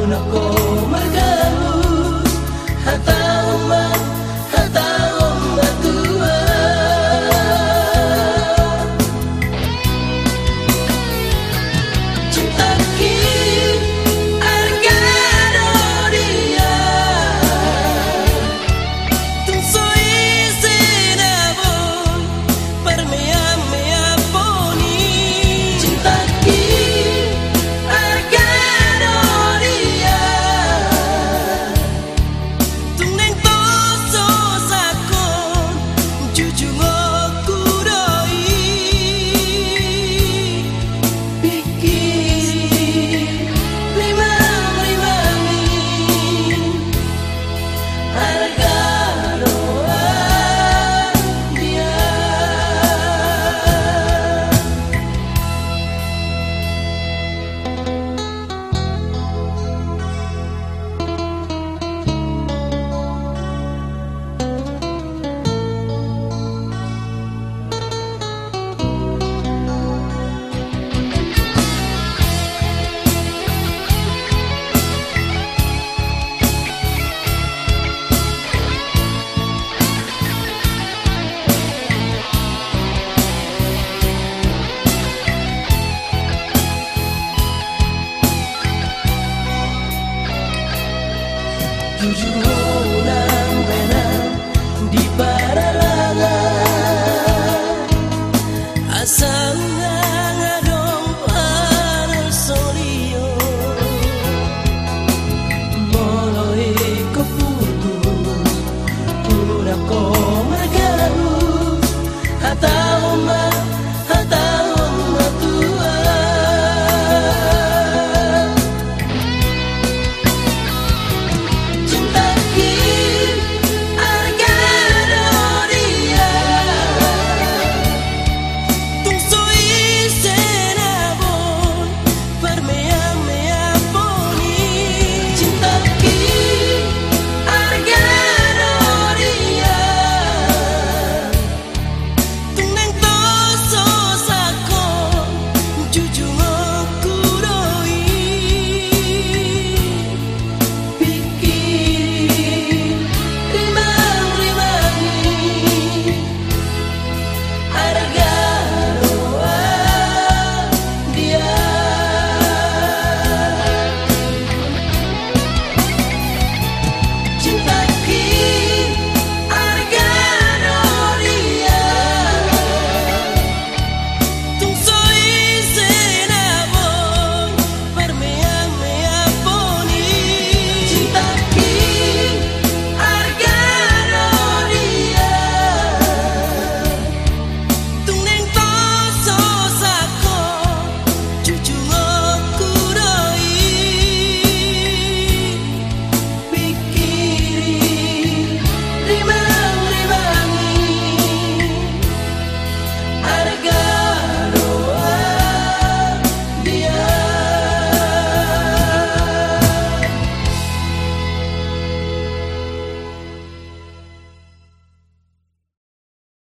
aku nak kau mergalu